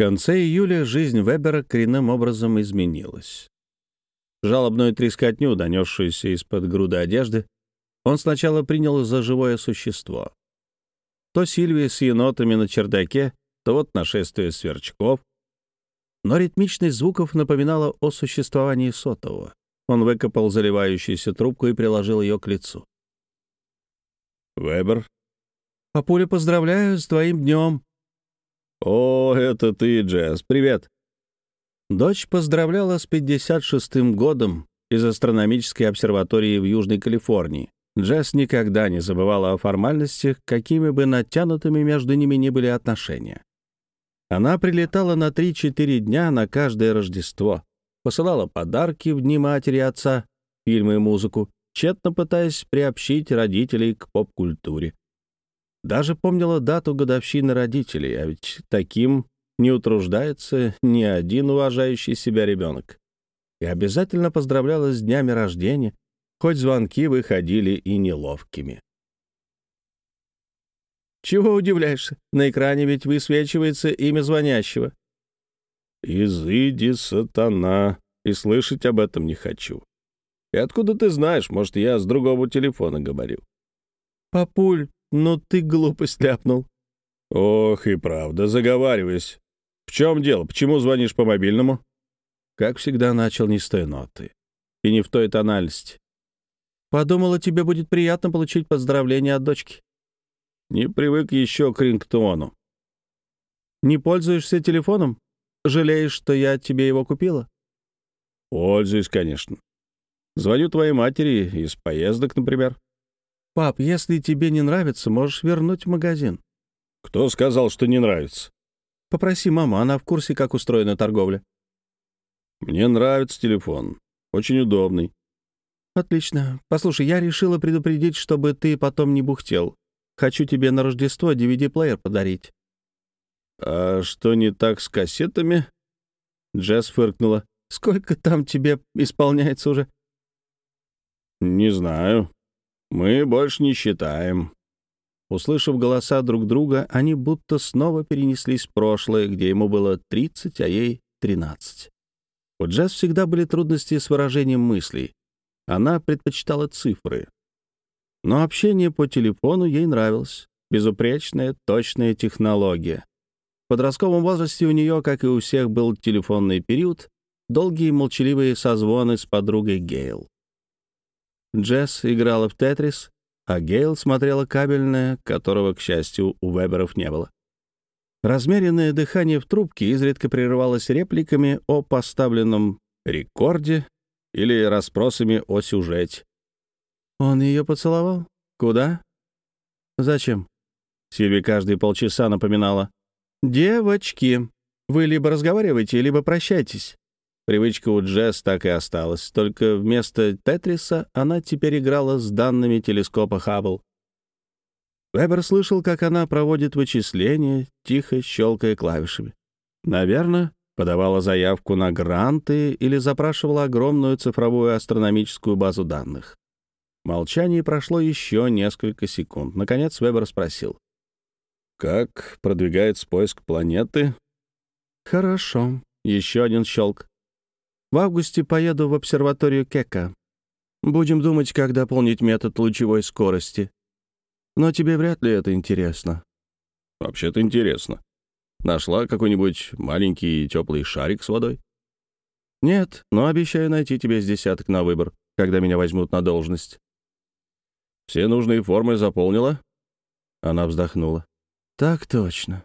конце июля жизнь Вебера коренным образом изменилась. Жалобную трескотню, донесшуюся из-под груды одежды, он сначала принял за живое существо. То Сильвия с енотами на чердаке, то вот нашествие сверчков. Но ритмичность звуков напоминала о существовании сотового. Он выкопал заливающуюся трубку и приложил ее к лицу. «Вебер?» «Папуля, поздравляю с твоим днем!» «О, это ты, Джесс, привет!» Дочь поздравляла с 56-м годом из астрономической обсерватории в Южной Калифорнии. Джесс никогда не забывала о формальностях, какими бы натянутыми между ними ни были отношения. Она прилетала на 3-4 дня на каждое Рождество, посылала подарки в дни матери и отца, фильмы и музыку, тщетно пытаясь приобщить родителей к поп-культуре. Даже помнила дату годовщины родителей, а ведь таким не утруждается ни один уважающий себя ребенок. И обязательно поздравляла с днями рождения, хоть звонки выходили и неловкими. «Чего удивляешься? На экране ведь высвечивается имя звонящего». «Изыди, сатана, и слышать об этом не хочу. И откуда ты знаешь? Может, я с другого телефона говорю?» «Папуль, ну ты глупость ляпнул». «Ох, и правда, заговариваюсь. В чем дело? Почему звонишь по мобильному?» Как всегда, начал не с той ноты. И не в той тональности. Подумала, тебе будет приятно получить поздравление от дочки. Не привык еще к рингтону. Не пользуешься телефоном? Жалеешь, что я тебе его купила? Пользуюсь, конечно. Звоню твоей матери из поездок, например. Пап, если тебе не нравится, можешь вернуть в магазин. Кто сказал, что не нравится? Попроси маму, она в курсе, как устроена торговля. Мне нравится телефон. Очень удобный. «Отлично. Послушай, я решила предупредить, чтобы ты потом не бухтел. Хочу тебе на Рождество DVD-плеер подарить». «А что не так с кассетами?» Джесс фыркнула. «Сколько там тебе исполняется уже?» «Не знаю. Мы больше не считаем». Услышав голоса друг друга, они будто снова перенеслись в прошлое, где ему было 30, а ей 13. У Джесс всегда были трудности с выражением мыслей. Она предпочитала цифры. Но общение по телефону ей нравилось. Безупречная, точная технология. В подростковом возрасте у нее, как и у всех, был телефонный период, долгие молчаливые созвоны с подругой Гейл. Джесс играла в «Тетрис», а Гейл смотрела кабельное, которого, к счастью, у Веберов не было. Размеренное дыхание в трубке изредка прерывалось репликами о поставленном рекорде или расспросами о сюжете. Он ее поцеловал? Куда? Зачем? Сильви каждые полчаса напоминала. «Девочки, вы либо разговариваете, либо прощайтесь». Привычка у Джесс так и осталась, только вместо Тетриса она теперь играла с данными телескопа Хаббл. Вебер слышал, как она проводит вычисления, тихо щелкая клавишами. Наверное, подавала заявку на гранты или запрашивала огромную цифровую астрономическую базу данных. В молчании прошло еще несколько секунд. Наконец Вебер спросил. «Как продвигается поиск планеты?» «Хорошо. Еще один щелк. В августе поеду в обсерваторию Кека. Будем думать, как дополнить метод лучевой скорости. Но тебе вряд ли это интересно». «Вообще-то интересно. Нашла какой-нибудь маленький теплый шарик с водой? Нет, но обещаю найти тебе с десяток на выбор, когда меня возьмут на должность. Все нужные формы заполнила? Она вздохнула. Так точно.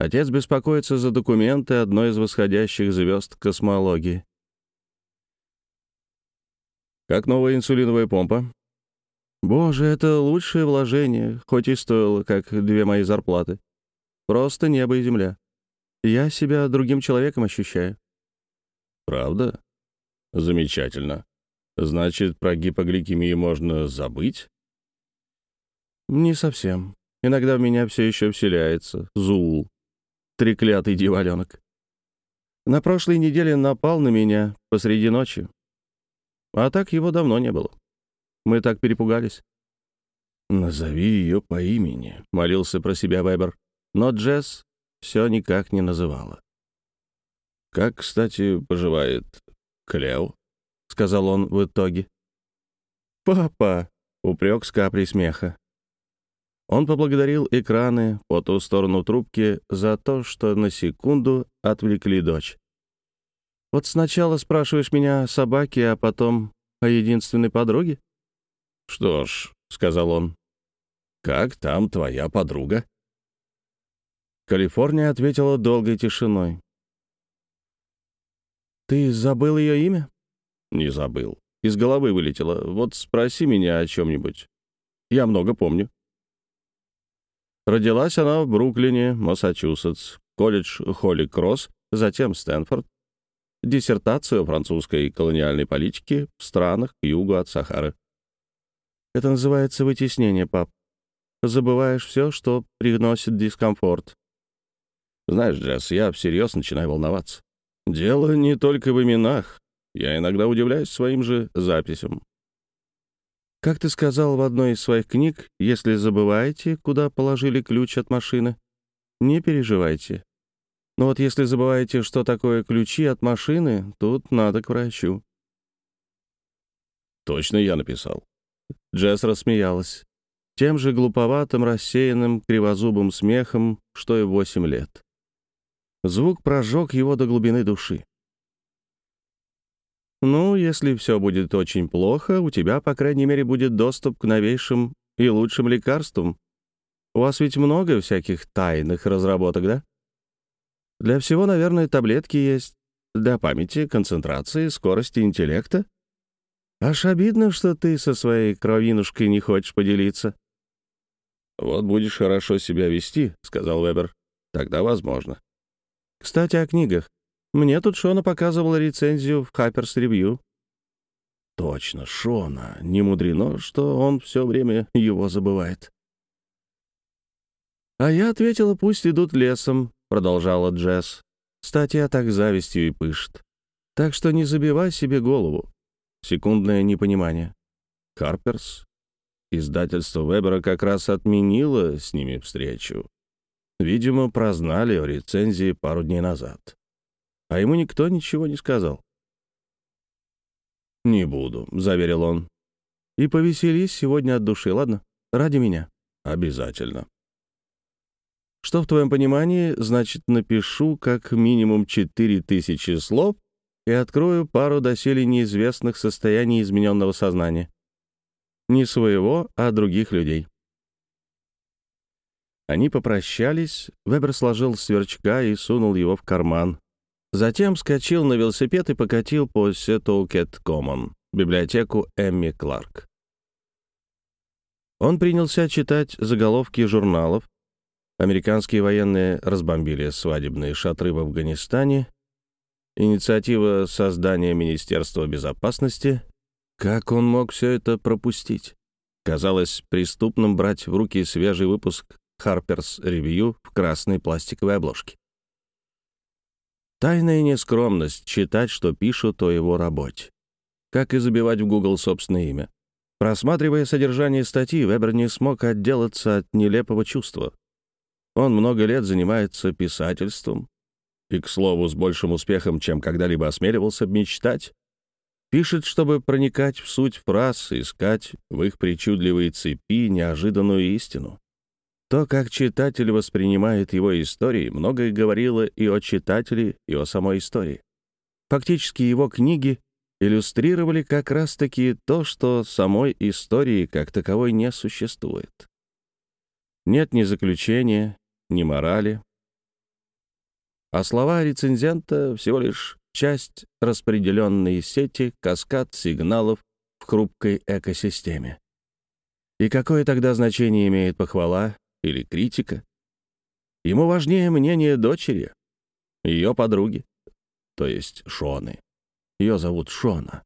Отец беспокоится за документы одной из восходящих звезд космологии. Как новая инсулиновая помпа? Боже, это лучшее вложение, хоть и стоило, как две мои зарплаты. Просто небо и земля. Я себя другим человеком ощущаю. Правда? Замечательно. Значит, про гипогликемию можно забыть? Не совсем. Иногда в меня все еще вселяется Зул, треклятый дьяволенок. На прошлой неделе напал на меня посреди ночи. А так его давно не было. Мы так перепугались. «Назови ее по имени», — молился про себя Вебер. Но Джесс все никак не называла. «Как, кстати, поживает Клео?» — сказал он в итоге. «Папа!» — упрек с каплей смеха. Он поблагодарил экраны по ту сторону трубки за то, что на секунду отвлекли дочь. «Вот сначала спрашиваешь меня о собаке, а потом о единственной подруге?» «Что ж», — сказал он, — «как там твоя подруга?» Калифорния ответила долгой тишиной. «Ты забыл ее имя?» «Не забыл. Из головы вылетело. Вот спроси меня о чем-нибудь. Я много помню». Родилась она в Бруклине, Массачусетс, колледж Холли Кросс, затем Стэнфорд. Диссертацию о французской колониальной политике в странах к югу от Сахары. Это называется вытеснение, пап. Забываешь все, что приносит дискомфорт. Знаешь, Джесс, я всерьез начинаю волноваться. Дело не только в именах. Я иногда удивляюсь своим же записям. Как ты сказал в одной из своих книг, если забываете, куда положили ключ от машины, не переживайте. Но вот если забываете, что такое ключи от машины, тут надо к врачу. Точно я написал. Джесс рассмеялась. Тем же глуповатым, рассеянным, кривозубым смехом, что и восемь лет. Звук прожег его до глубины души. «Ну, если все будет очень плохо, у тебя, по крайней мере, будет доступ к новейшим и лучшим лекарствам. У вас ведь много всяких тайных разработок, да? Для всего, наверное, таблетки есть. Для памяти, концентрации, скорости интеллекта. Аж обидно, что ты со своей кровинушкой не хочешь поделиться». «Вот будешь хорошо себя вести», — сказал Вебер. «Тогда возможно». Кстати, о книгах. Мне тут Шона показывала рецензию в Хайперс Ревью. Точно, Шона. Не мудрено, что он все время его забывает. А я ответила, пусть идут лесом, продолжала Джесс. Статья так завистью и пышет. Так что не забивай себе голову. Секундное непонимание. Харперс? Издательство Вебера как раз отменило с ними встречу. Видимо, прознали о рецензии пару дней назад. А ему никто ничего не сказал. «Не буду», — заверил он. «И повеселись сегодня от души, ладно? Ради меня». «Обязательно». «Что в твоем понимании, значит, напишу как минимум четыре тысячи слов и открою пару доселе неизвестных состояний измененного сознания. Не своего, а других людей. Они попрощались, Вебер сложил сверчка и сунул его в карман. Затем скочил на велосипед и покатил по Сетоукет Коммон, библиотеку Эмми Кларк. Он принялся читать заголовки журналов. Американские военные разбомбили свадебные шатры в Афганистане. Инициатива создания Министерства безопасности. Как он мог все это пропустить? Казалось преступным брать в руки свежий выпуск Harper's Review в красной пластиковой обложке. Тайная нескромность читать, что пишут о его работе. Как и забивать в Google собственное имя. Просматривая содержание статьи, Вебер не смог отделаться от нелепого чувства. Он много лет занимается писательством, и, к слову, с большим успехом, чем когда-либо осмеливался мечтать. Пишет, чтобы проникать в суть фраз, искать в их причудливые цепи неожиданную истину. То, как читатель воспринимает его истории, многое говорило и о читателе, и о самой истории. Фактически его книги иллюстрировали как раз-таки то, что самой истории как таковой не существует. Нет ни заключения, ни морали. А слова рецензента — всего лишь часть распределенной сети, каскад сигналов в хрупкой экосистеме. И какое тогда значение имеет похвала или критика. Ему важнее мнение дочери, ее подруги, то есть Шоны. Ее зовут Шона.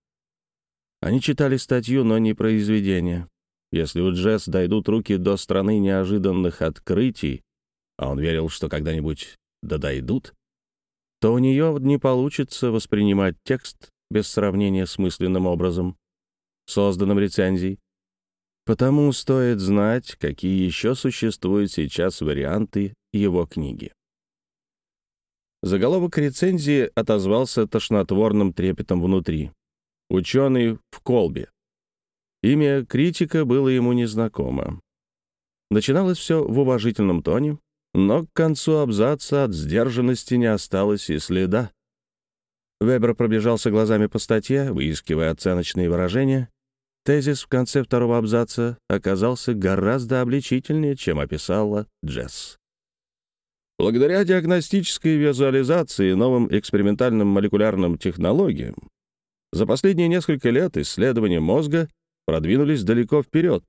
Они читали статью, но не произведение. Если у Джесс дойдут руки до страны неожиданных открытий, а он верил, что когда-нибудь да дойдут, то у нее не получится воспринимать текст без сравнения с мысленным образом, созданным рецензией. Потому стоит знать, какие еще существуют сейчас варианты его книги. Заголовок рецензии отозвался тошнотворным трепетом внутри. «Ученый в колбе». Имя критика было ему незнакомо. Начиналось все в уважительном тоне, но к концу абзаца от сдержанности не осталось и следа. Вебер пробежался глазами по статье, выискивая оценочные выражения. Тезис в конце второго абзаца оказался гораздо обличительнее, чем описала Джесс. Благодаря диагностической визуализации и новым экспериментальным молекулярным технологиям за последние несколько лет исследования мозга продвинулись далеко вперед.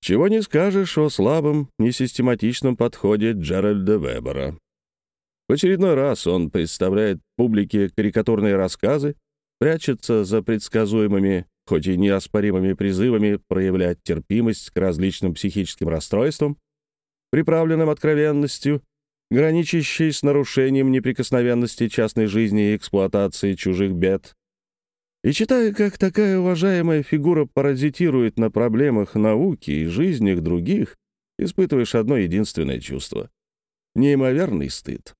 Чего не скажешь о слабом, несистематичном подходе Джеральда Вебера. В очередной раз он представляет публике карикатурные рассказы, прячется за предсказуемыми, хоть и неоспоримыми призывами проявлять терпимость к различным психическим расстройствам, приправленным откровенностью, граничащей с нарушением неприкосновенности частной жизни и эксплуатацией чужих бед. И читая, как такая уважаемая фигура паразитирует на проблемах науки и жизнях других, испытываешь одно единственное чувство — неимоверный стыд.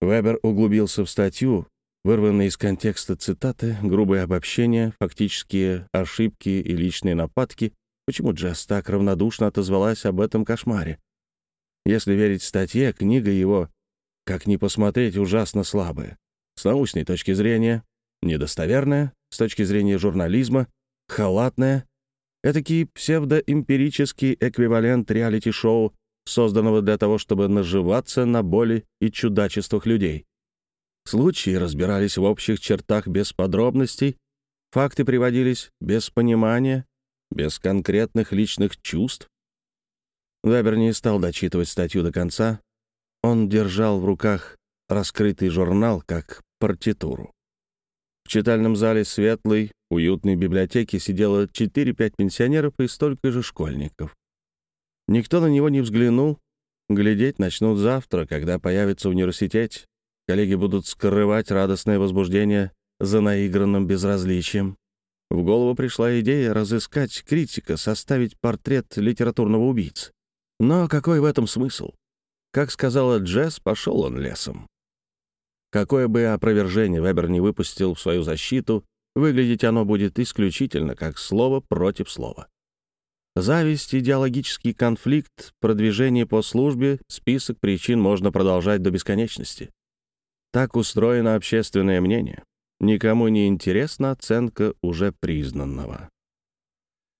Вебер углубился в статью, вырванные из контекста цитаты, грубые обобщения, фактические ошибки и личные нападки. Почему Джесс так равнодушно отозвалась об этом кошмаре? Если верить статье, книга его, как ни посмотреть, ужасно слабая. С научной точки зрения, недостоверная, с точки зрения журнализма, халатная, этакий псевдоэмпирический эквивалент реалити-шоу созданного для того, чтобы наживаться на боли и чудачествах людей. Случаи разбирались в общих чертах без подробностей, факты приводились без понимания, без конкретных личных чувств. Вебер не стал дочитывать статью до конца. Он держал в руках раскрытый журнал как партитуру. В читальном зале светлой, уютной библиотеки сидело 4-5 пенсионеров и столько же школьников. Никто на него не взглянул. Глядеть начнут завтра, когда появится в университете. Коллеги будут скрывать радостное возбуждение за наигранным безразличием. В голову пришла идея разыскать критика, составить портрет литературного убийцы. Но какой в этом смысл? Как сказала Джесс, пошел он лесом. Какое бы опровержение Вебер не выпустил в свою защиту, выглядеть оно будет исключительно как слово против слова. Зависть, идеологический конфликт, продвижение по службе, список причин можно продолжать до бесконечности. Так устроено общественное мнение. Никому не интересна оценка уже признанного.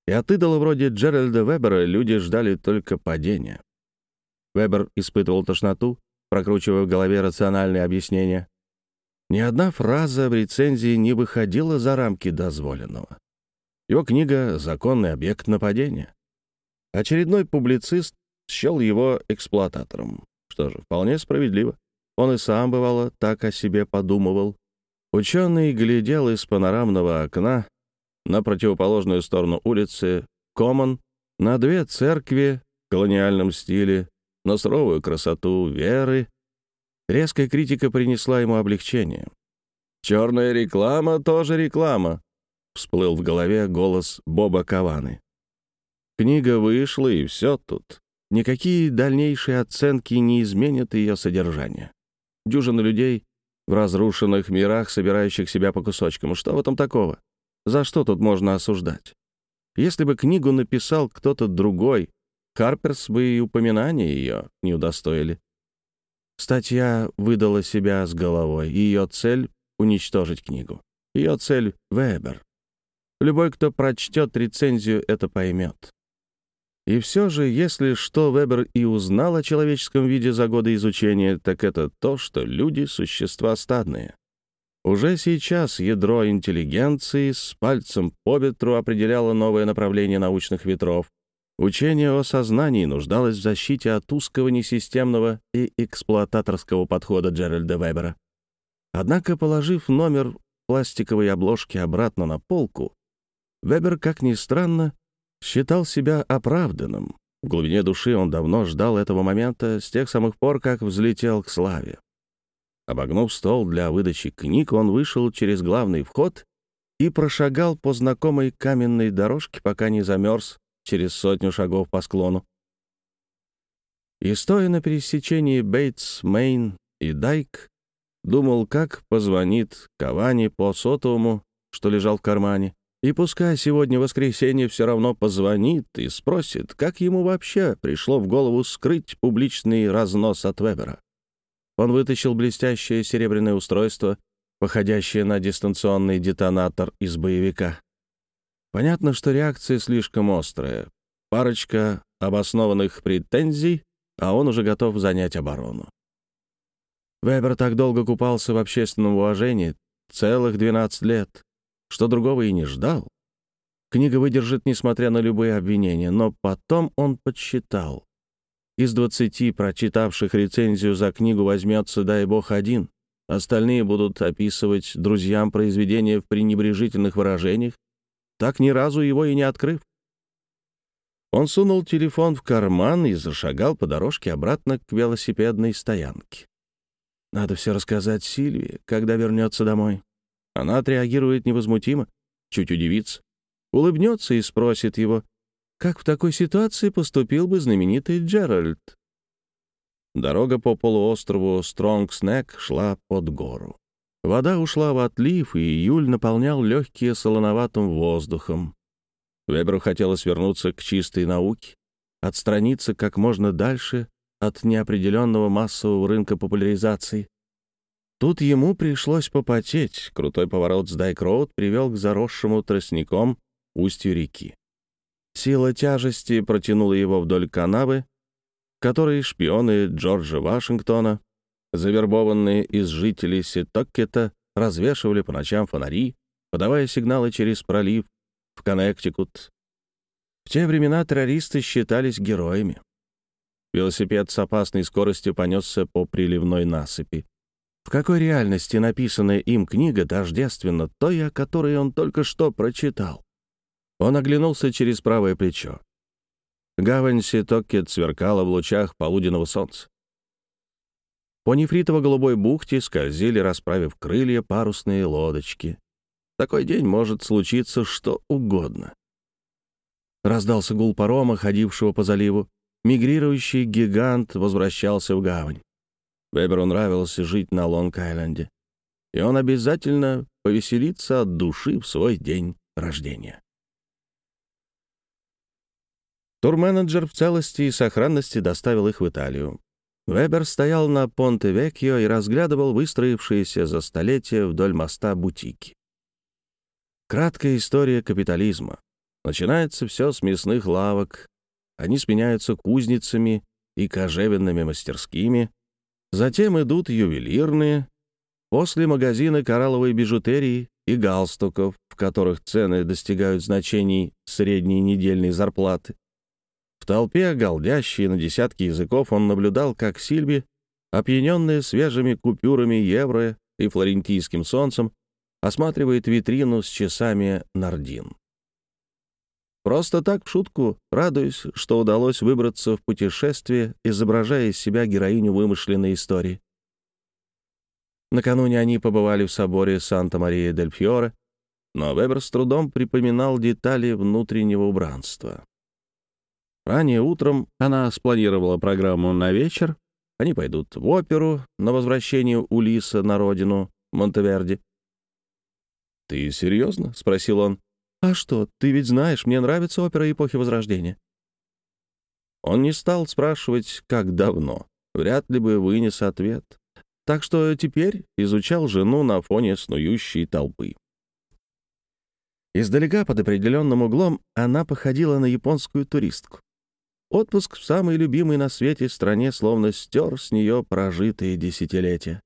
И от идола вроде Джеральда Вебера люди ждали только падения. Вебер испытывал тошноту, прокручивая в голове рациональные объяснения. Ни одна фраза в рецензии не выходила за рамки дозволенного. Его книга — законный объект нападения. Очередной публицист счел его эксплуататором. Что же, вполне справедливо. Он и сам, бывало, так о себе подумывал. Ученый глядел из панорамного окна на противоположную сторону улицы Комон, на две церкви в колониальном стиле, на суровую красоту веры. Резкая критика принесла ему облегчение. «Черная реклама тоже реклама», всплыл в голове голос Боба Каваны. Книга вышла, и все тут. Никакие дальнейшие оценки не изменят ее содержание. Дюжина людей в разрушенных мирах, собирающих себя по кусочкам. Что в этом такого? За что тут можно осуждать? Если бы книгу написал кто-то другой, Харперс бы и упоминания ее не удостоили. Статья выдала себя с головой, ее цель — уничтожить книгу. Ее цель — Вебер. Любой, кто прочтет рецензию, это поймет. И все же, если что Вебер и узнал о человеческом виде за годы изучения, так это то, что люди — существа стадные. Уже сейчас ядро интеллигенции с пальцем по ветру определяло новое направление научных ветров. Учение о сознании нуждалось в защите от узкого несистемного и эксплуататорского подхода Джеральда Вебера. Однако, положив номер пластиковой обложки обратно на полку, Вебер, как ни странно, считал себя оправданным. В глубине души он давно ждал этого момента с тех самых пор, как взлетел к славе. Обогнув стол для выдачи книг, он вышел через главный вход и прошагал по знакомой каменной дорожке, пока не замерз через сотню шагов по склону. И стоя на пересечении Бейтс, Мейн и Дайк, думал, как позвонит Кавани по сотовому, что лежал в кармане, и пускай сегодня воскресенье все равно позвонит и спросит, как ему вообще пришло в голову скрыть публичный разнос от Вебера. Он вытащил блестящее серебряное устройство, походящее на дистанционный детонатор из боевика. Понятно, что реакция слишком острая. Парочка обоснованных претензий, а он уже готов занять оборону. Вебер так долго купался в общественном уважении, целых 12 лет, что другого и не ждал. Книга выдержит, несмотря на любые обвинения, но потом он подсчитал. Из двадцати прочитавших рецензию за книгу возьмется, дай бог, один. Остальные будут описывать друзьям произведения в пренебрежительных выражениях, так ни разу его и не открыв. Он сунул телефон в карман и зашагал по дорожке обратно к велосипедной стоянке. Надо все рассказать Сильвии, когда вернется домой. Она отреагирует невозмутимо, чуть удивится, улыбнется и спросит его, как в такой ситуации поступил бы знаменитый Джеральд. Дорога по полуострову Стронгснек шла под гору. Вода ушла в отлив, и июль наполнял легкие солоноватым воздухом. Веберу хотелось вернуться к чистой науке, отстраниться как можно дальше от неопределенного массового рынка популяризации. Тут ему пришлось попотеть. Крутой поворот с Дайк-Роуд привел к заросшему тростником устью реки. Сила тяжести протянула его вдоль канавы, которой шпионы Джорджа Вашингтона, завербованные из жителей Ситоккета, развешивали по ночам фонари, подавая сигналы через пролив в Коннектикут. В те времена террористы считались героями. Велосипед с опасной скоростью понесся по приливной насыпи. В какой реальности написанная им книга тождественна той, о которой он только что прочитал? Он оглянулся через правое плечо. Гавань Ситокет сверкала в лучах полуденного солнца. По нефритово-голубой бухте скользили, расправив крылья, парусные лодочки. В такой день может случиться что угодно. Раздался гул парома, ходившего по заливу. Мигрирующий гигант возвращался в гавань. Веберу нравилось жить на Лонг-Айленде, и он обязательно повеселится от души в свой день рождения. Турменеджер в целости и сохранности доставил их в Италию. Вебер стоял на Понте-Векьо и разглядывал выстроившиеся за столетия вдоль моста бутики. Краткая история капитализма. Начинается все с мясных лавок. Они сменяются кузницами и кожевенными мастерскими. Затем идут ювелирные. После магазина коралловой бижутерии и галстуков, в которых цены достигают значений средней недельной зарплаты. В толпе, голдящей на десятки языков, он наблюдал, как Сильби, опьяненная свежими купюрами евро и флорентийским солнцем, осматривает витрину с часами Нардин. Просто так, в шутку, радуясь, что удалось выбраться в путешествие, изображая из себя героиню вымышленной истории. Накануне они побывали в соборе Санта-Мария-дель-Фьоре, но Вебер с трудом припоминал детали внутреннего убранства. Ранее утром она спланировала программу на вечер. Они пойдут в оперу на возвращение Улиса на родину Монтеверди. «Ты серьезно?» — спросил он. «А что, ты ведь знаешь, мне нравится опера эпохи Возрождения». Он не стал спрашивать, как давно. Вряд ли бы вынес ответ. Так что теперь изучал жену на фоне снующей толпы. Издалека под определенным углом она походила на японскую туристку. Отпуск в самой любимой на свете стране словно стер с нее прожитые десятилетия.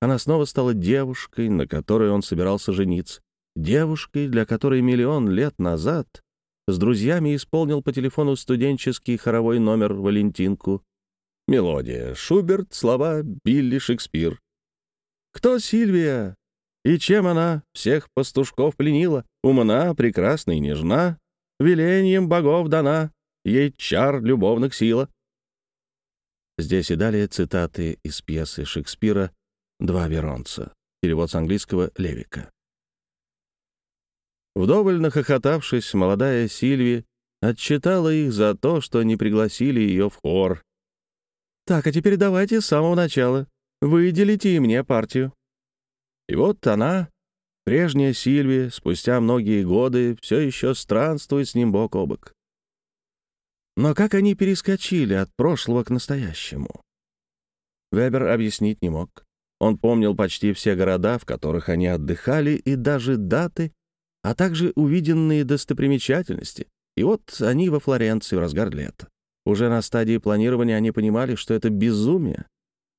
Она снова стала девушкой, на которой он собирался жениться. Девушкой, для которой миллион лет назад с друзьями исполнил по телефону студенческий хоровой номер «Валентинку». Мелодия Шуберт, слова Билли Шекспир. «Кто Сильвия? И чем она всех пастушков пленила? Умна, прекрасна и нежна, велением богов дана, ей чар любовных сила. Здесь и далее цитаты из пьесы Шекспира «Два веронца», перевод с английского Левика. Вдоволь нахохотавшись, молодая Сильви отчитала их за то, что не пригласили ее в хор. Так, а теперь давайте с самого начала. Выделите и мне партию». И вот она, прежняя Сильвия, спустя многие годы, все еще странствует с ним бок о бок. Но как они перескочили от прошлого к настоящему? Вебер объяснить не мог. Он помнил почти все города, в которых они отдыхали, и даже даты, а также увиденные достопримечательности. И вот они во Флоренции в разгар лета. Уже на стадии планирования они понимали, что это безумие.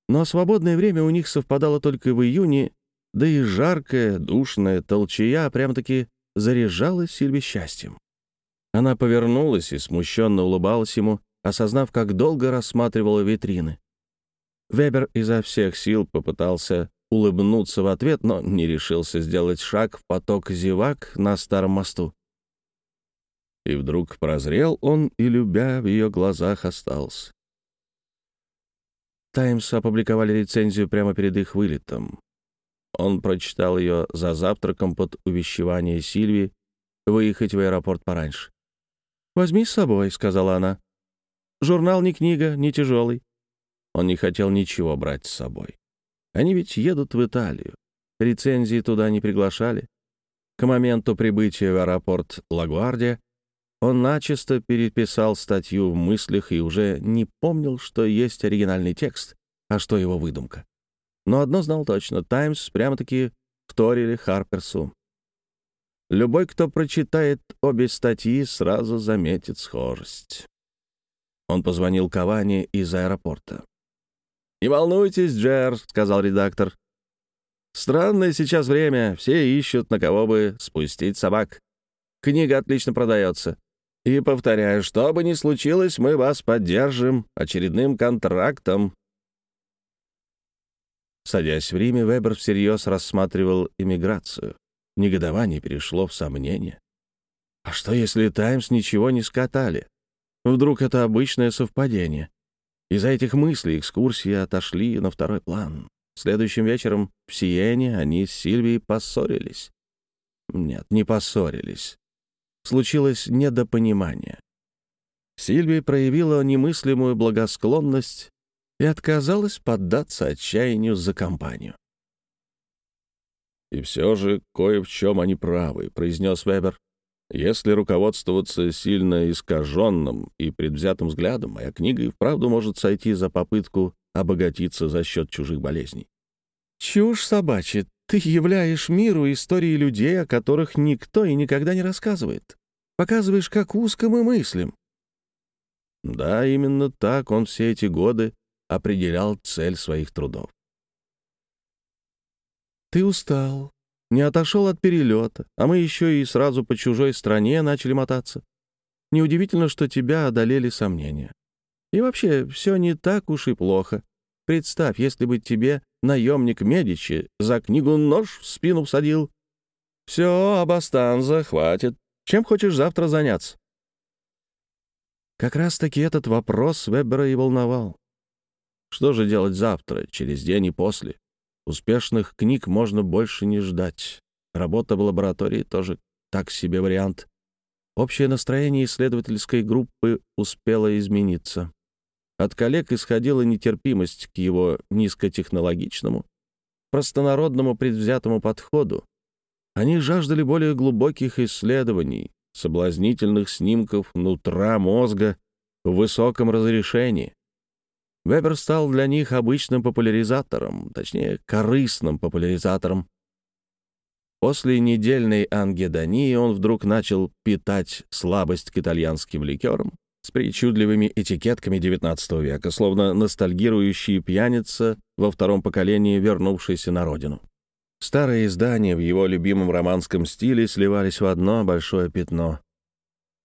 Но свободное время у них совпадало только в июне, да и жаркая, душная толчая прям-таки заряжала Сильви счастьем. Она повернулась и смущенно улыбалась ему, осознав, как долго рассматривала витрины. Вебер изо всех сил попытался улыбнуться в ответ, но не решился сделать шаг в поток зевак на старом мосту. И вдруг прозрел он и, любя, в ее глазах остался. «Таймс» опубликовали рецензию прямо перед их вылетом. Он прочитал ее за завтраком под увещевание Сильви выехать в аэропорт пораньше. «Возьми с собой», — сказала она. «Журнал не книга, не тяжелый. Он не хотел ничего брать с собой. Они ведь едут в Италию. Рецензии туда не приглашали. К моменту прибытия в аэропорт Лагуардия он начисто переписал статью в мыслях и уже не помнил, что есть оригинальный текст, а что его выдумка. Но одно знал точно — «Таймс» прямо-таки вторили Харперсу. Любой, кто прочитает обе статьи, сразу заметит схожесть. Он позвонил Кавани из аэропорта. «Не волнуйтесь, Джер», — сказал редактор. «Странное сейчас время, все ищут, на кого бы спустить собак. Книга отлично продается. И, повторяю, что бы ни случилось, мы вас поддержим очередным контрактом». Садясь в Риме, Вебер всерьез рассматривал иммиграцию. Негодование перешло в сомнение. А что, если «Таймс» ничего не скатали? Вдруг это обычное совпадение? Из-за этих мыслей экскурсии отошли на второй план. Следующим вечером в Сиене они с Сильвией поссорились. Нет, не поссорились. Случилось недопонимание. Сильвия проявила немыслимую благосклонность и отказалась поддаться отчаянию за компанию. «И все же кое в чем они правы», — произнес Вебер. Если руководствоваться сильно искаженным и предвзятым взглядом, моя книга и вправду может сойти за попытку обогатиться за счет чужих болезней. Чушь собачья. Ты являешь миру истории людей, о которых никто и никогда не рассказывает. Показываешь, как узко мы мыслим. Да, именно так он все эти годы определял цель своих трудов. Ты устал, не отошел от перелета, а мы еще и сразу по чужой стране начали мотаться. Неудивительно, что тебя одолели сомнения. И вообще, все не так уж и плохо. Представь, если бы тебе наемник Медичи за книгу нож в спину всадил. Все, Абастанза, хватит. Чем хочешь завтра заняться? Как раз-таки этот вопрос Вебера и волновал. Что же делать завтра, через день и после? Успешных книг можно больше не ждать. Работа в лаборатории тоже так себе вариант. Общее настроение исследовательской группы успело измениться. От коллег исходила нетерпимость к его низкотехнологичному, простонародному предвзятому подходу. Они жаждали более глубоких исследований, соблазнительных снимков нутра мозга в высоком разрешении. Вебер стал для них обычным популяризатором, точнее, корыстным популяризатором. После недельной ангедонии он вдруг начал питать слабость к итальянским ликерам с причудливыми этикетками XIX века, словно ностальгирующий пьяница во втором поколении, вернувшийся на родину. Старые издания в его любимом романском стиле сливались в одно большое пятно.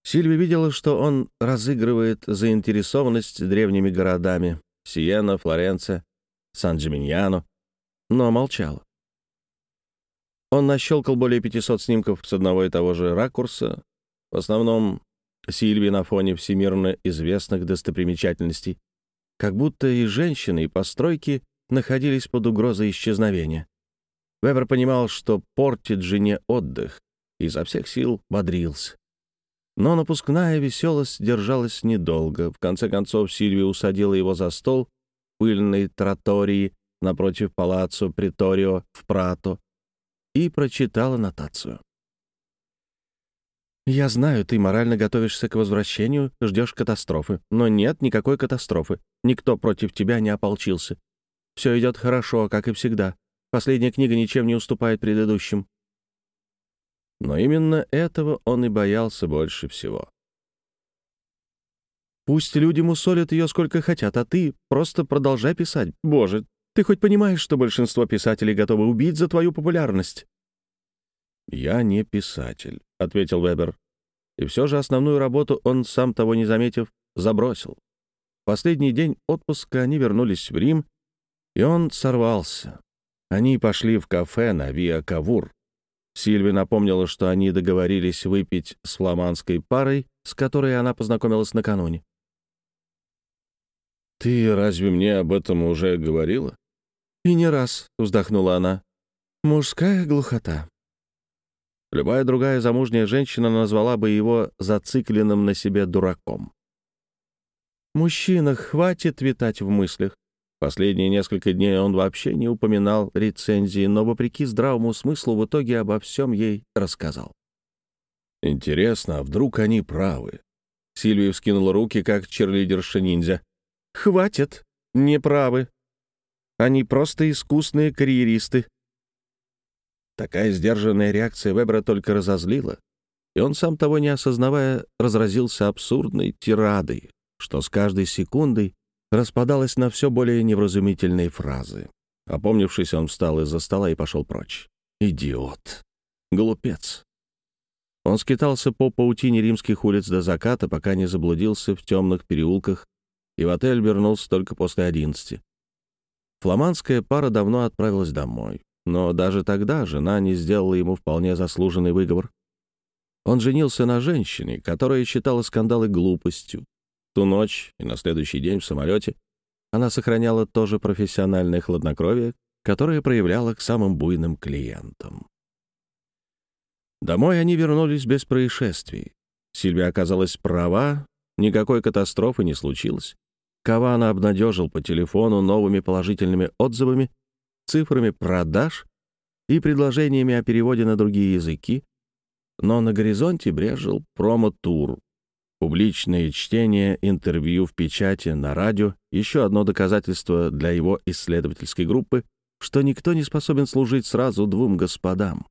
Сильви видела, что он разыгрывает заинтересованность древними городами, Сиена, Флоренция, Сан-Джиминьяно, но молчала. Он нащелкал более 500 снимков с одного и того же ракурса, в основном Сильви на фоне всемирно известных достопримечательностей, как будто и женщины, и постройки находились под угрозой исчезновения. Вебер понимал, что портит жене отдых, и изо всех сил бодрился. Но напускная веселость держалась недолго. В конце концов Сильвия усадила его за стол пыльной тротории напротив палаццо Приторио в Прато и прочитала нотацию. «Я знаю, ты морально готовишься к возвращению, ждешь катастрофы. Но нет никакой катастрофы. Никто против тебя не ополчился. Все идет хорошо, как и всегда. Последняя книга ничем не уступает предыдущим». Но именно этого он и боялся больше всего. Пусть люди мусолят ее сколько хотят, а ты просто продолжай писать. Боже, ты хоть понимаешь, что большинство писателей готовы убить за твою популярность?» «Я не писатель», — ответил Вебер. И все же основную работу он, сам того не заметив, забросил. Последний день отпуска они вернулись в Рим, и он сорвался. Они пошли в кафе на Виа Кавур. Сильви напомнила, что они договорились выпить с фламандской парой, с которой она познакомилась накануне. «Ты разве мне об этом уже говорила?» «И не раз», — вздохнула она. «Мужская глухота». Любая другая замужняя женщина назвала бы его зацикленным на себе дураком. «Мужчина, хватит витать в мыслях. Последние несколько дней он вообще не упоминал рецензии, но, вопреки здравому смыслу, в итоге обо всем ей рассказал. «Интересно, а вдруг они правы?» Сильвия вскинула руки, как черлидерша-ниндзя. «Хватит, неправы. Они просто искусные карьеристы». Такая сдержанная реакция Вебера только разозлила, и он, сам того не осознавая, разразился абсурдной тирадой, что с каждой секундой распадалось на все более невразумительные фразы. Опомнившись, он встал из-за стола и пошел прочь. Идиот. Глупец. Он скитался по паутине римских улиц до заката, пока не заблудился в темных переулках и в отель вернулся только после одиннадцати. Фламандская пара давно отправилась домой, но даже тогда жена не сделала ему вполне заслуженный выговор. Он женился на женщине, которая считала скандалы глупостью. Ту ночь и на следующий день в самолете она сохраняла то же профессиональное хладнокровие, которое проявляла к самым буйным клиентам. Домой они вернулись без происшествий. Сильвия оказалась права, никакой катастрофы не случилось. Кавана обнадежил по телефону новыми положительными отзывами, цифрами продаж и предложениями о переводе на другие языки, но на горизонте брежил промо-тур. Публичное чтение, интервью в печати, на радио — еще одно доказательство для его исследовательской группы, что никто не способен служить сразу двум господам.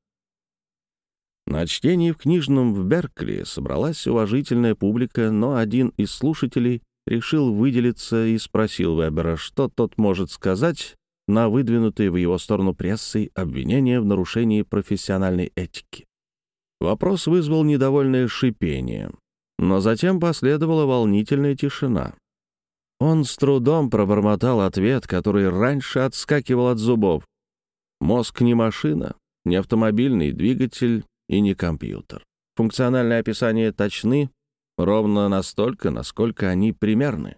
На чтении в книжном в Беркли собралась уважительная публика, но один из слушателей решил выделиться и спросил Вебера, что тот может сказать на выдвинутые в его сторону прессой обвинения в нарушении профессиональной этики. Вопрос вызвал недовольное шипение, но затем последовала волнительная тишина. Он с трудом пробормотал ответ, который раньше отскакивал от зубов. Мозг не машина, не автомобильный двигатель и не компьютер. Функциональные описания точны, ровно настолько, насколько они примерны.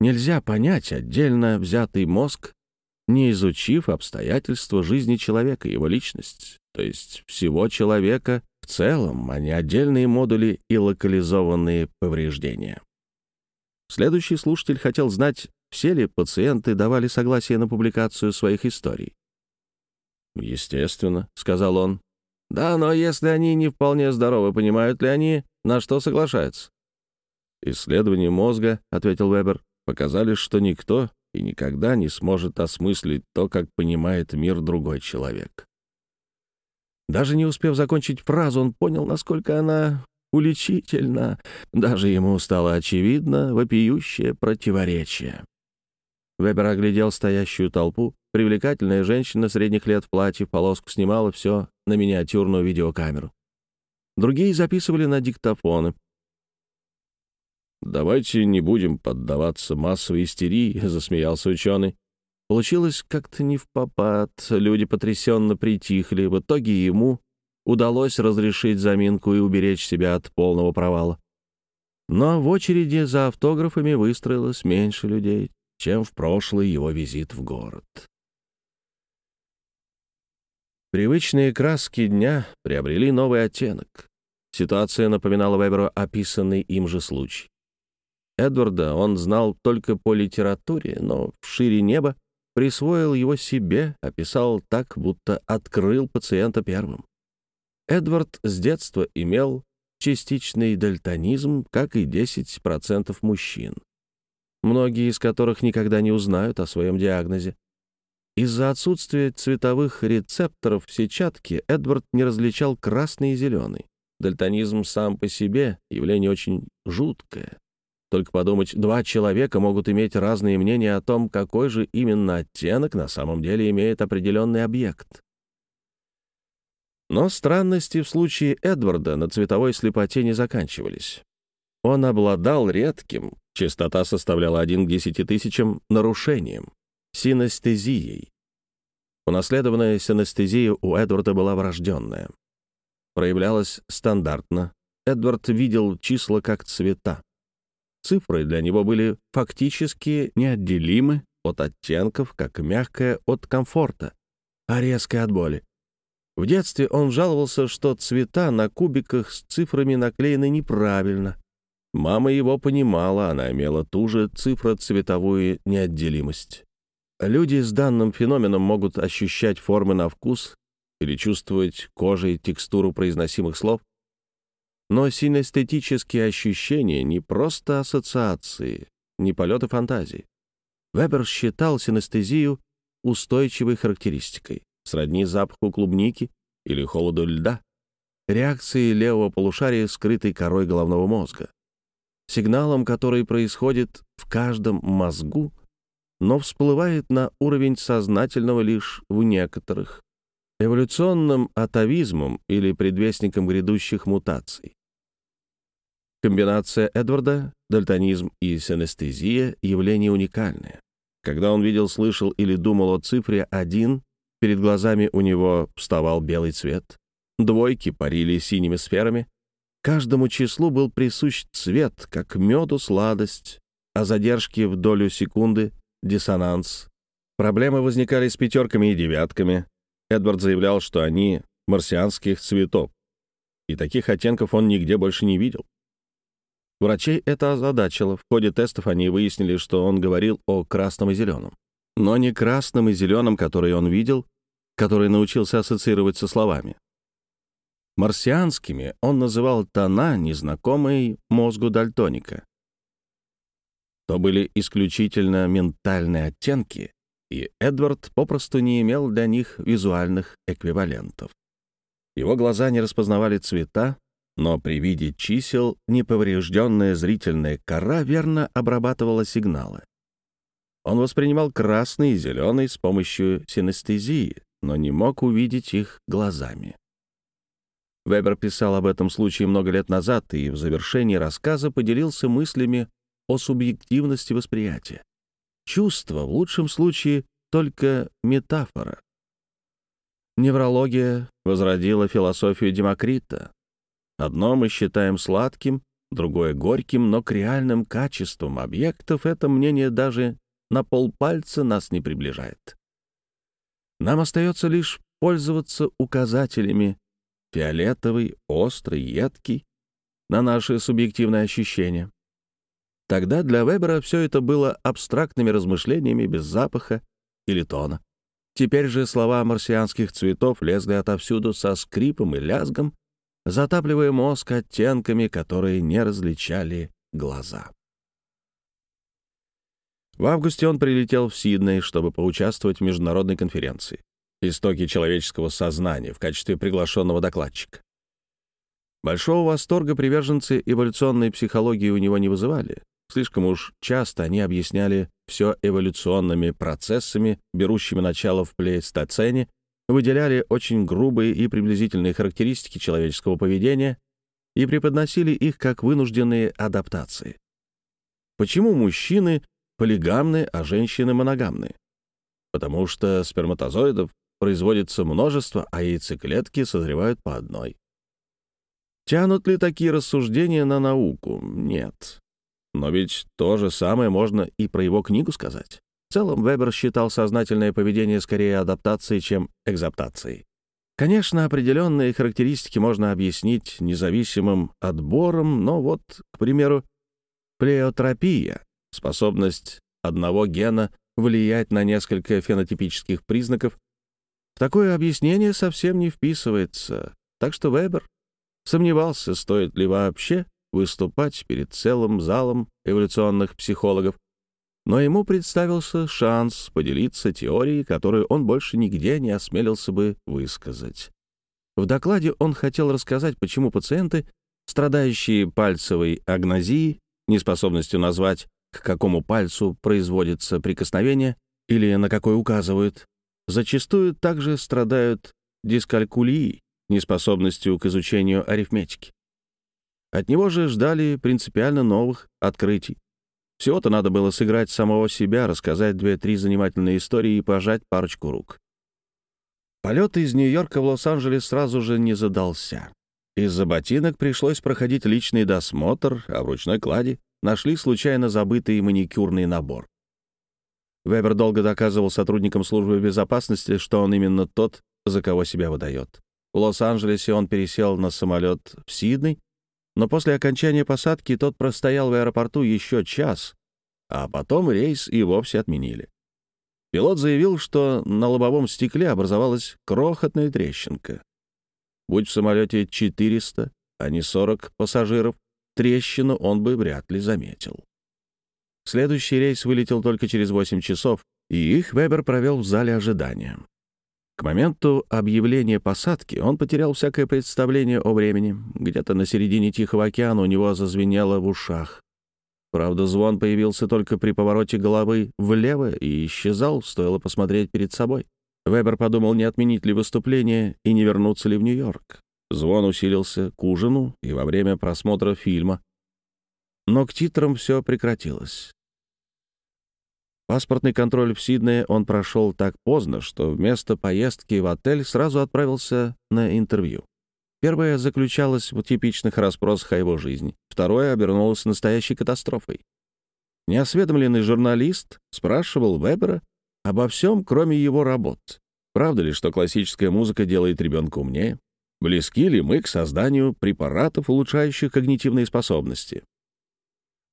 Нельзя понять отдельно взятый мозг, не изучив обстоятельства жизни человека, его личность, то есть всего человека целом, а не отдельные модули и локализованные повреждения. Следующий слушатель хотел знать, все ли пациенты давали согласие на публикацию своих историй. «Естественно», — сказал он. «Да, но если они не вполне здоровы, понимают ли они, на что соглашаются?» «Исследования мозга», — ответил Вебер, — «показали, что никто и никогда не сможет осмыслить то, как понимает мир другой человек». Даже не успев закончить фразу, он понял, насколько она уличительна. Даже ему стало очевидно вопиющее противоречие. Вебер оглядел стоящую толпу. Привлекательная женщина средних лет в платье в полоску снимала все на миниатюрную видеокамеру. Другие записывали на диктофоны. «Давайте не будем поддаваться массовой истерии», — засмеялся ученый. Получилось как-то не в попад, люди потрясенно притихли. В итоге ему удалось разрешить заминку и уберечь себя от полного провала. Но в очереди за автографами выстроилось меньше людей, чем в прошлый его визит в город. Привычные краски дня приобрели новый оттенок. Ситуация напоминала Веберу описанный им же случай. Эдварда он знал только по литературе, но в шире неба присвоил его себе, описал так, будто открыл пациента первым. Эдвард с детства имел частичный дальтонизм, как и 10% мужчин, многие из которых никогда не узнают о своем диагнозе. Из-за отсутствия цветовых рецепторов в сетчатке Эдвард не различал красный и зеленый. Дальтонизм сам по себе — явление очень жуткое. Только подумать, два человека могут иметь разные мнения о том, какой же именно оттенок на самом деле имеет определенный объект. Но странности в случае Эдварда на цветовой слепоте не заканчивались. Он обладал редким, частота составляла 1 к 10 тысячам, нарушением, синестезией. Унаследованная синестезия у Эдварда была врожденная. Проявлялась стандартно. Эдвард видел числа как цвета. Цифры для него были фактически неотделимы от оттенков, как мягкое от комфорта, а резкое от боли. В детстве он жаловался, что цвета на кубиках с цифрами наклеены неправильно. Мама его понимала, она имела ту же цифроцветовую неотделимость. Люди с данным феноменом могут ощущать формы на вкус или чувствовать кожей текстуру произносимых слов, но синестетические ощущения не просто ассоциации, не полеты фантазии. Вебер считал синестезию устойчивой характеристикой сродни запаху клубники или холоду льда, реакции левого полушария, скрытой корой головного мозга, сигналом, который происходит в каждом мозгу, но всплывает на уровень сознательного лишь в некоторых, эволюционным атовизмом или предвестником грядущих мутаций. Комбинация Эдварда, дальтонизм и синестезия — явление уникальное. Когда он видел, слышал или думал о цифре 1, Перед глазами у него вставал белый цвет. Двойки парили синими сферами. Каждому числу был присущ цвет, как меду сладость, а задержки в долю секунды — диссонанс. Проблемы возникали с пятерками и девятками. Эдвард заявлял, что они марсианских цветов, и таких оттенков он нигде больше не видел. Врачей это озадачило. В ходе тестов они выяснили, что он говорил о красном и зеленом но не красным и зеленым, которые он видел, которые научился ассоциировать со словами. Марсианскими он называл тона, незнакомые мозгу дальтоника. То были исключительно ментальные оттенки, и Эдвард попросту не имел для них визуальных эквивалентов. Его глаза не распознавали цвета, но при виде чисел неповрежденная зрительная кора верно обрабатывала сигналы. Он воспринимал красный и зеленый с помощью синестезии, но не мог увидеть их глазами. Вебер писал об этом случае много лет назад и в завершении рассказа поделился мыслями о субъективности восприятия. Чувство, в лучшем случае, только метафора. Неврология возродила философию Демокрита. Одно мы считаем сладким, другое — горьким, но к реальным качествам объектов это мнение даже на полпальца нас не приближает. Нам остается лишь пользоваться указателями фиолетовый, острый, едкий на наши субъективные ощущения. Тогда для Вебера все это было абстрактными размышлениями без запаха или тона. Теперь же слова марсианских цветов лезли отовсюду со скрипом и лязгом, затапливая мозг оттенками, которые не различали глаза. В августе он прилетел в Сидней, чтобы поучаствовать в международной конференции «Истоки человеческого сознания» в качестве приглашенного докладчика. Большого восторга приверженцы эволюционной психологии у него не вызывали. Слишком уж часто они объясняли все эволюционными процессами, берущими начало в плейстоцене, выделяли очень грубые и приблизительные характеристики человеческого поведения и преподносили их как вынужденные адаптации. Почему мужчины полигамны, а женщины моногамны. Потому что сперматозоидов производится множество, а яйцеклетки созревают по одной. Тянут ли такие рассуждения на науку? Нет. Но ведь то же самое можно и про его книгу сказать. В целом Вебер считал сознательное поведение скорее адаптацией, чем экзаптацией. Конечно, определенные характеристики можно объяснить независимым отбором, но вот, к примеру, Плеотропия — способность одного гена влиять на несколько фенотипических признаков. В такое объяснение совсем не вписывается, так что Вебер сомневался, стоит ли вообще выступать перед целым залом эволюционных психологов, но ему представился шанс поделиться теорией, которую он больше нигде не осмелился бы высказать. В докладе он хотел рассказать, почему пациенты, страдающие пальцевой агнозией, неспособностью назвать, к какому пальцу производится прикосновение или на какой указывают, зачастую также страдают дискалькулией, неспособностью к изучению арифметики. От него же ждали принципиально новых открытий. Всего-то надо было сыграть самого себя, рассказать две-три занимательные истории и пожать парочку рук. Полет из Нью-Йорка в Лос-Анджелес сразу же не задался. Из-за ботинок пришлось проходить личный досмотр, а в ручной кладе нашли случайно забытый маникюрный набор. Вебер долго доказывал сотрудникам службы безопасности, что он именно тот, за кого себя выдает. В Лос-Анджелесе он пересел на самолет в Сидней, но после окончания посадки тот простоял в аэропорту еще час, а потом рейс и вовсе отменили. Пилот заявил, что на лобовом стекле образовалась крохотная трещинка. Будь в самолете 400, а не 40 пассажиров, трещину он бы вряд ли заметил. Следующий рейс вылетел только через 8 часов, и их Вебер провел в зале ожидания. К моменту объявления посадки он потерял всякое представление о времени. Где-то на середине Тихого океана у него зазвенело в ушах. Правда, звон появился только при повороте головы влево и исчезал, стоило посмотреть перед собой. Вебер подумал, не отменить ли выступление и не вернуться ли в Нью-Йорк. Звон усилился к ужину и во время просмотра фильма. Но к титрам все прекратилось. Паспортный контроль в Сиднее он прошел так поздно, что вместо поездки в отель сразу отправился на интервью. Первое заключалось в типичных расспросах о его жизни, второе обернулось настоящей катастрофой. Неосведомленный журналист спрашивал Вебера обо всем, кроме его работ. Правда ли, что классическая музыка делает ребенка умнее? Близки ли мы к созданию препаратов, улучшающих когнитивные способности?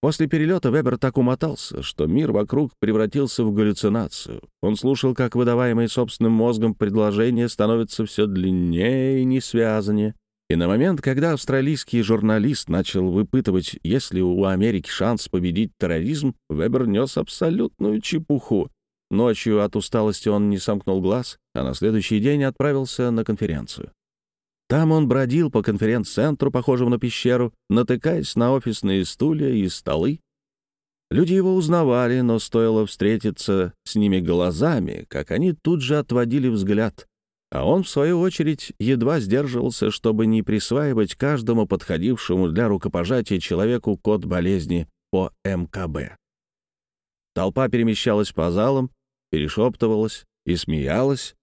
После перелета Вебер так умотался, что мир вокруг превратился в галлюцинацию. Он слушал, как выдаваемые собственным мозгом предложения становятся все длиннее и несвязаннее. И на момент, когда австралийский журналист начал выпытывать, есть ли у Америки шанс победить терроризм, Вебер нес абсолютную чепуху. Ночью от усталости он не сомкнул глаз, а на следующий день отправился на конференцию. Там он бродил по конференц-центру, похожему на пещеру, натыкаясь на офисные стулья и столы. Люди его узнавали, но стоило встретиться с ними глазами, как они тут же отводили взгляд. А он, в свою очередь, едва сдерживался, чтобы не присваивать каждому подходившему для рукопожатия человеку код болезни по МКБ. Толпа перемещалась по залам, перешептывалась и смеялась,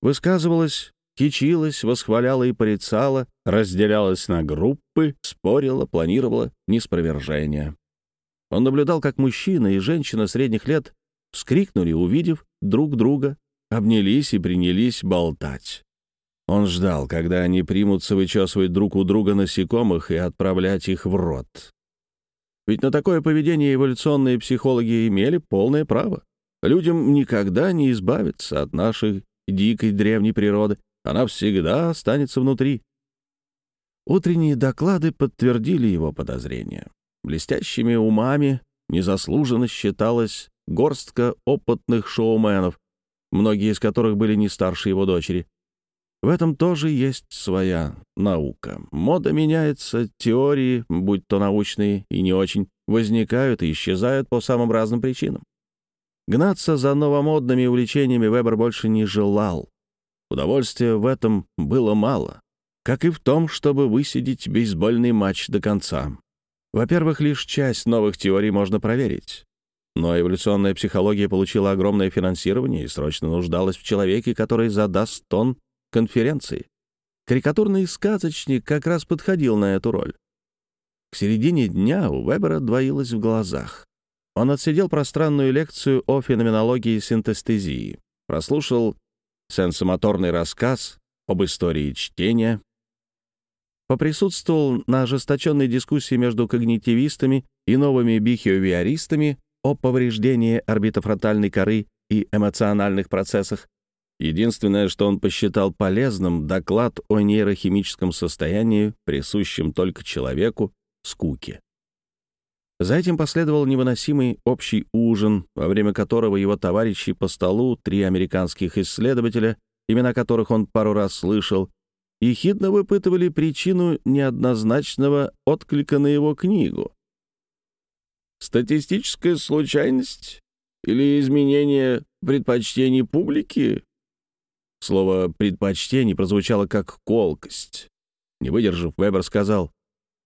высказывалась кичилась, восхваляла и порицала, разделялась на группы, спорила, планировала неспровержение. Он наблюдал, как мужчина и женщина средних лет вскрикнули, увидев друг друга, обнялись и принялись болтать. Он ждал, когда они примутся вычесывать друг у друга насекомых и отправлять их в рот. Ведь на такое поведение эволюционные психологи имели полное право. Людям никогда не избавиться от нашей дикой древней природы, она всегда останется внутри. Утренние доклады подтвердили его подозрения. Блестящими умами незаслуженно считалась горстка опытных шоуменов, многие из которых были не старше его дочери. В этом тоже есть своя наука. Мода меняется, теории, будь то научные и не очень, возникают и исчезают по самым разным причинам. Гнаться за новомодными увлечениями Вебер больше не желал. Удовольствия в этом было мало, как и в том, чтобы высидеть бейсбольный матч до конца. Во-первых, лишь часть новых теорий можно проверить. Но эволюционная психология получила огромное финансирование и срочно нуждалась в человеке, который задаст тон конференции. Карикатурный сказочник как раз подходил на эту роль. К середине дня у Вебера двоилось в глазах. Он отсидел пространную лекцию о феноменологии синтестезии, прослушал сенсомоторный рассказ об истории чтения, поприсутствовал на ожесточенной дискуссии между когнитивистами и новыми бихевиористами о повреждении орбитофронтальной коры и эмоциональных процессах. Единственное, что он посчитал полезным, доклад о нейрохимическом состоянии, присущем только человеку, скуке. За этим последовал невыносимый общий ужин, во время которого его товарищи по столу, три американских исследователя, имена которых он пару раз слышал, ехидно выпытывали причину неоднозначного отклика на его книгу. «Статистическая случайность или изменение предпочтений публики?» Слово «предпочтений» прозвучало как колкость. Не выдержав, Вебер сказал,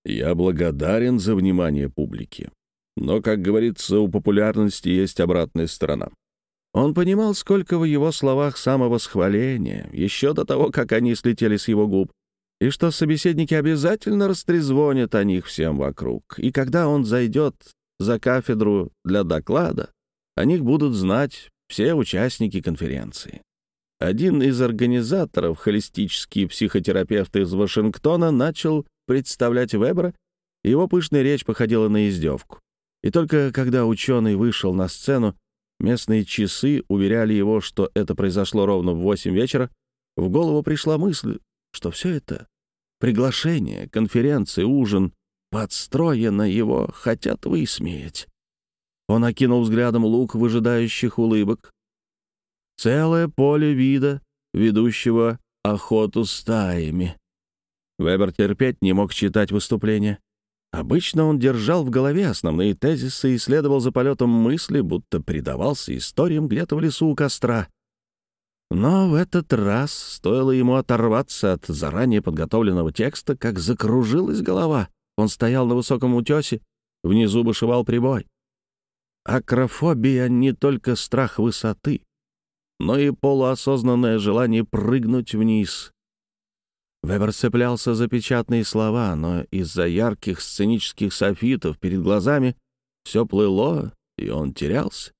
«Я благодарен за внимание публики. Но, как говорится, у популярности есть обратная сторона. Он понимал, сколько в его словах самовосхваления, еще до того, как они слетели с его губ, и что собеседники обязательно растрезвонят о них всем вокруг. И когда он зайдет за кафедру для доклада, о них будут знать все участники конференции. Один из организаторов, холистический психотерапевт из Вашингтона, начал представлять Вебера, его пышная речь походила на издевку. И только когда ученый вышел на сцену, Местные часы уверяли его, что это произошло ровно в восемь вечера. В голову пришла мысль, что все это — приглашение, конференция, ужин — подстроено его, хотят высмеять. Он окинул взглядом лук выжидающих улыбок. Целое поле вида, ведущего охоту стаями. Вебер терпеть не мог читать выступления. Обычно он держал в голове основные тезисы и следовал за полетом мысли, будто предавался историям где-то в лесу у костра. Но в этот раз стоило ему оторваться от заранее подготовленного текста, как закружилась голова. Он стоял на высоком утесе, внизу бушевал прибой. Акрофобия — не только страх высоты, но и полуосознанное желание прыгнуть вниз, Вебер цеплялся за печатные слова, но из-за ярких сценических софитов перед глазами все плыло, и он терялся.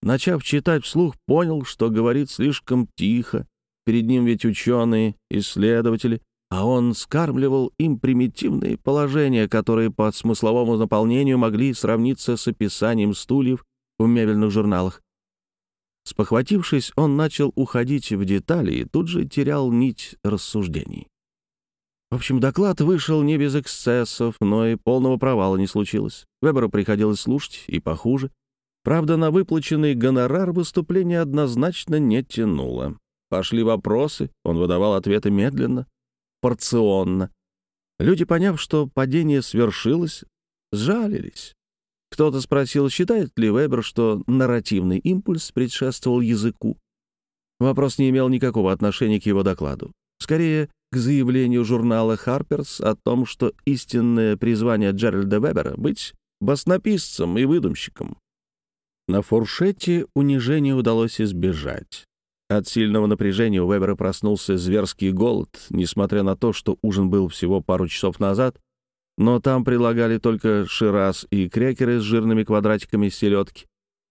Начав читать вслух, понял, что говорит слишком тихо. Перед ним ведь ученые, исследователи, а он скармливал им примитивные положения, которые по смысловому наполнению могли сравниться с описанием стульев в мебельных журналах. Спохватившись, он начал уходить в детали и тут же терял нить рассуждений. В общем, доклад вышел не без эксцессов, но и полного провала не случилось. Веберу приходилось слушать, и похуже. Правда, на выплаченный гонорар выступление однозначно не тянуло. Пошли вопросы, он выдавал ответы медленно, порционно. Люди, поняв, что падение свершилось, сжалились. Кто-то спросил, считает ли Вебер, что нарративный импульс предшествовал языку. Вопрос не имел никакого отношения к его докладу. Скорее, к заявлению журнала «Харперс» о том, что истинное призвание Джеральда Вебера — быть баснописцем и выдумщиком. На фуршете унижение удалось избежать. От сильного напряжения у Вебера проснулся зверский голод, несмотря на то, что ужин был всего пару часов назад, но там прилагали только шираз и крекеры с жирными квадратиками селедки.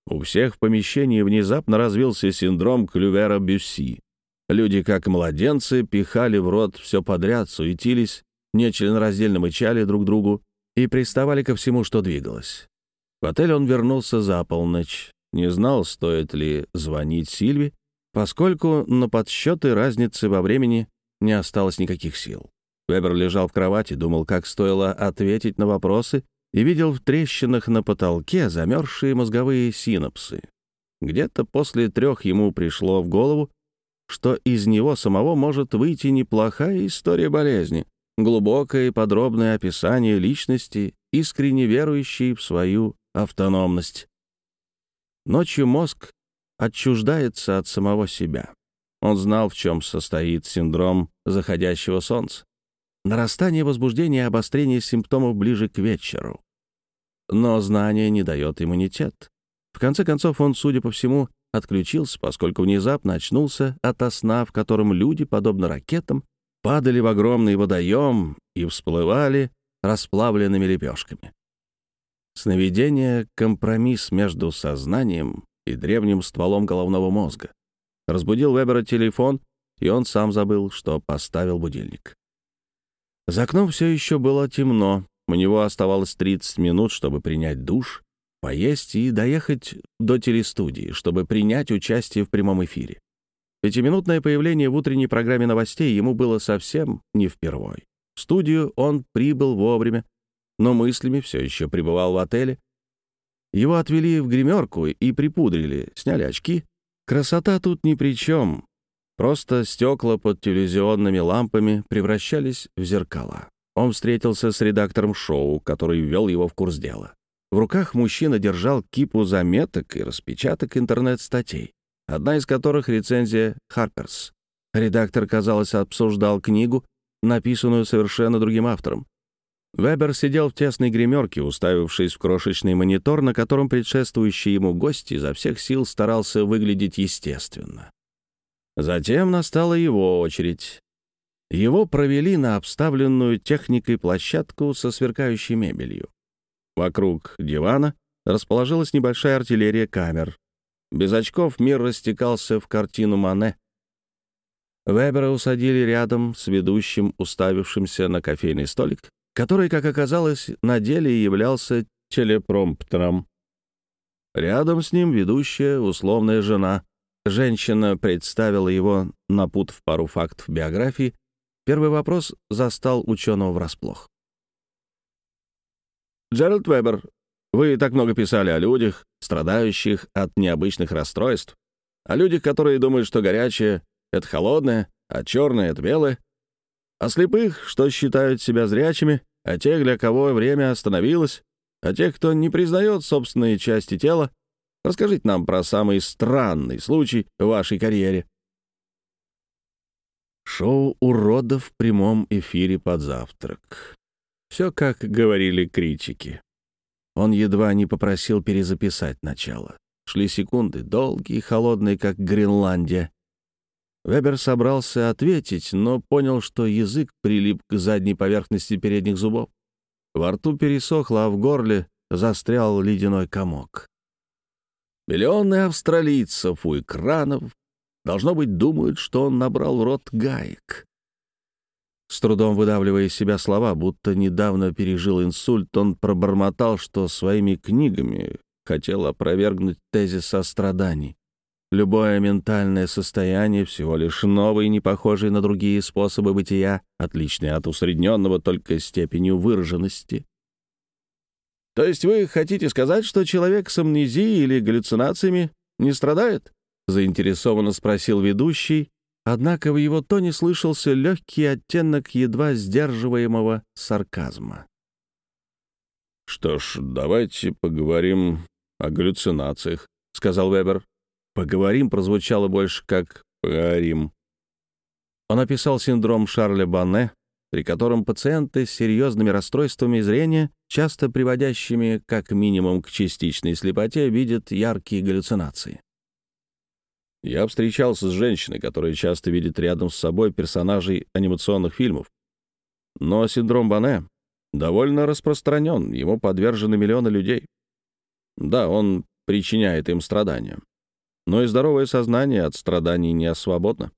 У всех в помещении внезапно развился синдром Клювера-Бюсси. Люди, как младенцы, пихали в рот все подряд, суетились, нечленораздельно мычали друг другу и приставали ко всему, что двигалось. В отель он вернулся за полночь. Не знал, стоит ли звонить Сильве, поскольку на подсчеты разницы во времени не осталось никаких сил. Вебер лежал в кровати, думал, как стоило ответить на вопросы, и видел в трещинах на потолке замерзшие мозговые синапсы. Где-то после трех ему пришло в голову, что из него самого может выйти неплохая история болезни, глубокое и подробное описание личности, искренне верующей в свою автономность. Ночью мозг отчуждается от самого себя. Он знал, в чем состоит синдром заходящего солнца. Нарастание возбуждения и обострение симптомов ближе к вечеру. Но знание не дает иммунитет. В конце концов, он, судя по всему, отключился, поскольку внезапно очнулся от сна, в котором люди, подобно ракетам, падали в огромный водоем и всплывали расплавленными лепешками. Сновидение — компромисс между сознанием и древним стволом головного мозга. Разбудил Вебера телефон, и он сам забыл, что поставил будильник. За окном все еще было темно. У него оставалось 30 минут, чтобы принять душ, поесть и доехать до телестудии, чтобы принять участие в прямом эфире. Пятиминутное появление в утренней программе новостей ему было совсем не впервой. В студию он прибыл вовремя, но мыслями все еще пребывал в отеле. Его отвели в гримерку и припудрили, сняли очки. Красота тут ни при чем. Просто стекла под телевизионными лампами превращались в зеркала. Он встретился с редактором шоу, который ввел его в курс дела. В руках мужчина держал кипу заметок и распечаток интернет-статей одна из которых рецензия «Харперс». Редактор, казалось, обсуждал книгу, написанную совершенно другим автором. Вебер сидел в тесной гримерке, уставившись в крошечный монитор, на котором предшествующий ему гость изо всех сил старался выглядеть естественно. Затем настала его очередь. Его провели на обставленную техникой площадку со сверкающей мебелью. Вокруг дивана расположилась небольшая артиллерия камер, без очков мир растекался в картину Мане. Вебера усадили рядом с ведущим, уставившимся на кофейный столик, который, как оказалось, на деле являлся телепромптером. Рядом с ним ведущая, условная жена. Женщина представила его, напутав пару фактов биографии. Первый вопрос застал ученого врасплох. «Джеральд Вебер, вы так много писали о людях, страдающих от необычных расстройств, о людях, которые думают, что горячее — это холодное, а черное — это белое, о слепых, что считают себя зрячими, о тех, для кого время остановилось, о тех, кто не признает собственные части тела. Расскажите нам про самый странный случай в вашей карьере. Шоу уродов в прямом эфире под завтрак. Все, как говорили критики. Он едва не попросил перезаписать начало. Шли секунды, долгие холодные, как Гренландия. Вебер собрался ответить, но понял, что язык прилип к задней поверхности передних зубов. Во рту пересохло, а в горле застрял ледяной комок. Миллионы австралийцев у экранов, должно быть, думают, что он набрал рот гаек. С трудом выдавливая из себя слова, будто недавно пережил инсульт, он пробормотал, что своими книгами хотел опровергнуть тезис о страдании. Любое ментальное состояние всего лишь новый, не похожий на другие способы бытия, отличный от усредненного только степенью выраженности. То есть вы хотите сказать, что человек с амнезией или галлюцинациями не страдает? Заинтересованно спросил ведущий, Однако в его тоне слышался легкий оттенок едва сдерживаемого сарказма. «Что ж, давайте поговорим о галлюцинациях», — сказал Вебер. «Поговорим» прозвучало больше как «поговорим». Он описал синдром Шарля Банне, при котором пациенты с серьезными расстройствами зрения, часто приводящими как минимум к частичной слепоте, видят яркие галлюцинации. Я встречался с женщиной, которая часто видит рядом с собой персонажей анимационных фильмов. Но синдром Бане довольно распространен, ему подвержены миллионы людей. Да, он причиняет им страдания. Но и здоровое сознание от страданий не свободно.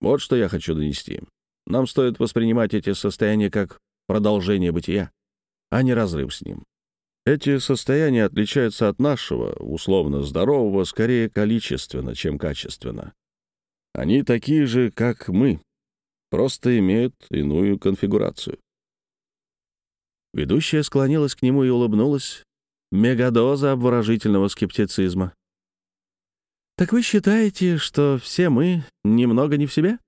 Вот что я хочу донести. Нам стоит воспринимать эти состояния как продолжение бытия, а не разрыв с ним. Эти состояния отличаются от нашего, условно здорового, скорее количественно, чем качественно. Они такие же, как мы, просто имеют иную конфигурацию. Ведущая склонилась к нему и улыбнулась. Мегадоза обворожительного скептицизма. «Так вы считаете, что все мы немного не в себе?»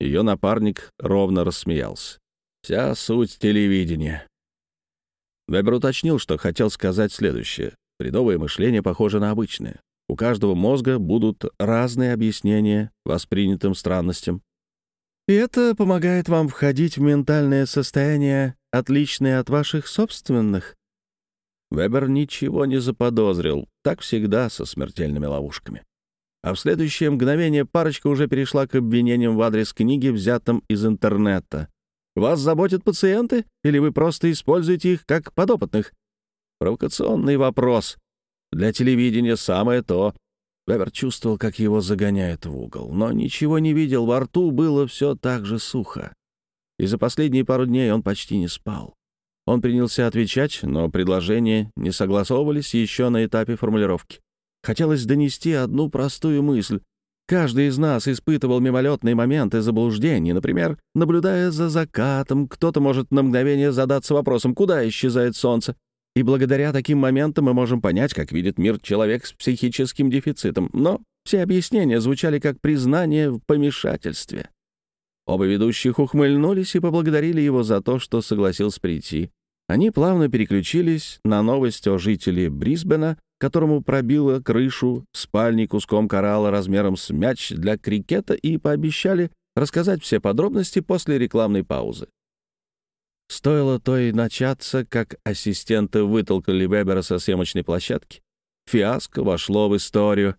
Ее напарник ровно рассмеялся. «Вся суть телевидения. Вебер уточнил, что хотел сказать следующее. Бредовое мышление похоже на обычное. У каждого мозга будут разные объяснения воспринятым странностям. И это помогает вам входить в ментальное состояние, отличное от ваших собственных. Вебер ничего не заподозрил, так всегда со смертельными ловушками. А в следующее мгновение парочка уже перешла к обвинениям в адрес книги, взятым из интернета. Вас заботят пациенты, или вы просто используете их как подопытных? Провокационный вопрос. Для телевидения самое то. Вебер чувствовал, как его загоняют в угол, но ничего не видел, во рту было все так же сухо. И за последние пару дней он почти не спал. Он принялся отвечать, но предложения не согласовывались еще на этапе формулировки. Хотелось донести одну простую мысль. Каждый из нас испытывал мимолетные моменты заблуждений. Например, наблюдая за закатом, кто-то может на мгновение задаться вопросом, куда исчезает солнце. И благодаря таким моментам мы можем понять, как видит мир человек с психическим дефицитом. Но все объяснения звучали как признание в помешательстве. Оба ведущих ухмыльнулись и поблагодарили его за то, что согласился прийти. Они плавно переключились на новость о жителе Брисбена, которому пробило крышу спальни куском коралла размером с мяч для крикета и пообещали рассказать все подробности после рекламной паузы. Стоило то и начаться, как ассистенты вытолкали Вебера со съемочной площадки. Фиаско вошло в историю.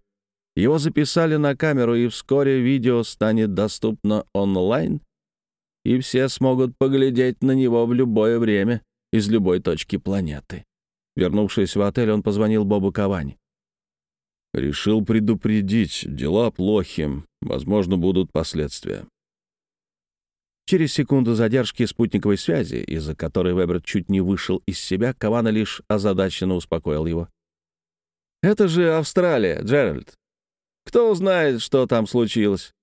Его записали на камеру, и вскоре видео станет доступно онлайн, и все смогут поглядеть на него в любое время из любой точки планеты. Вернувшись в отель, он позвонил Бобу Кавани. «Решил предупредить. Дела плохи. Возможно, будут последствия». Через секунду задержки спутниковой связи, из-за которой Вебер чуть не вышел из себя, Кавана лишь озадаченно успокоил его. «Это же Австралия, Джеральд. Кто узнает, что там случилось?